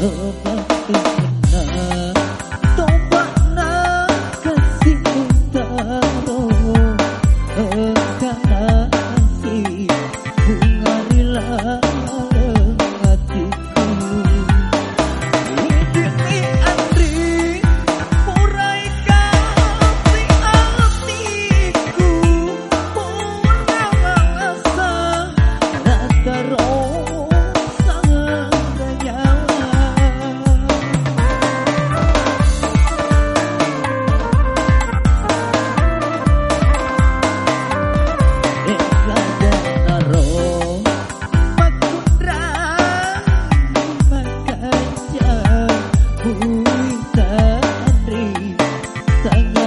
Mm-hmm. 在你